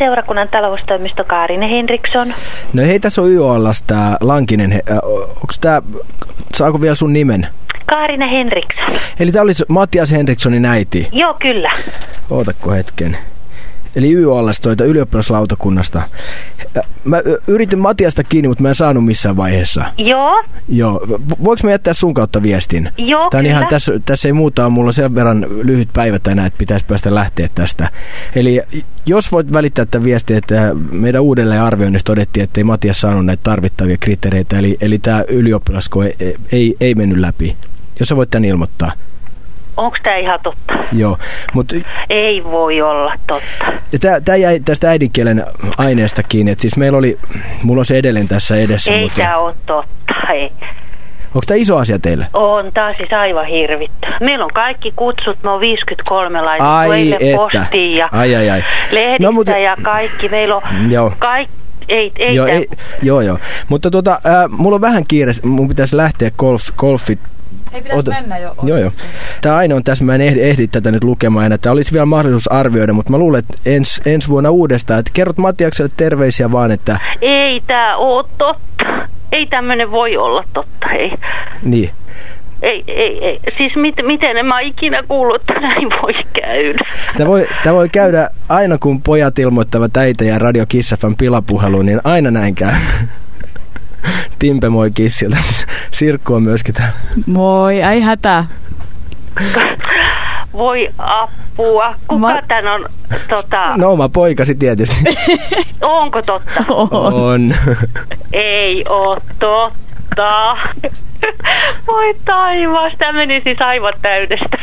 seurakunnan taloustoimisto Kaarine Henriksson. No hei, tässä on YOLS tää Lankinen. Äh, Onks tää, saako vielä sun nimen? Kaarine Henriksson. Eli tää olisi Matias Henrikssonin äiti. Joo, kyllä. Ootako hetken. Eli YOLS toita ylioppilaslautakunnasta. Mä yritin Matiasta kiinni, mutta mä en saanut missään vaiheessa. Joo, Joo, vo- voiko mä jättää sun kautta viestin? joo, Tää on ihan, tässä, tässä ei muuta ole, mulla on sen verran lyhyt päivä tänään, että pitäisi päästä lähteä tästä. Eli jos voit välittää tämän viestin, että meidän uudelleen arvioinnissa todettiin, että ei Matias saanut näitä tarvittavia kriteereitä, eli, eli tämä ylioppilasko ei, ei, ei mennyt läpi. Jos sä voit tämän ilmoittaa. Onko tämä ihan totta? Joo, mutta Ei voi olla totta. tämä jäi tästä äidinkielen aineesta kiinni, että siis meillä oli, mulla on se edelleen tässä edessä, Ei mutta tämä ole totta. Ei. onko tämä iso asia teille? On taas siis aivan hirvittävä. Meillä on kaikki kutsut, me on 53 laitettu Ai eilen postiin ja Ai, ai, ai. lehdistä No, mutta- ja kaikki. Meillä on Joo. kaikki. Ei, ei, joo, ei, joo, joo. Mutta tota, äh, mulla on vähän kiire, mun pitäisi lähteä golf, golfit. Ei pitäisi Ota- mennä jo. Joo, joo. Tämä aina on tässä, mä en ehdi, ehdi tätä nyt lukemaan enää. Tämä olisi vielä mahdollisuus arvioida, mutta mä luulen, että ens, ensi vuonna uudestaan. Että kerrot Matiakselle terveisiä vaan, että ei tämä ole totta. Ei tämmöinen voi olla totta. Ei. niin. Ei, ei, ei. Siis mit, miten en mä ikinä kuullut, että näin voi käydä. Tämä voi, tämä voi käydä aina, kun pojat ilmoittavat äitä ja Radio Kiss FM pilapuheluun, niin aina näin käy. Timpe moi Kissiltä. Sirkku on myöskin täällä. Moi, ei hätää. Voi apua. Kuka Mä- tän on, tota, No oma poikasi tietysti. onko totta? On. on. Ei oo totta. Voi taivas, tämä meni siis aivan täydestä.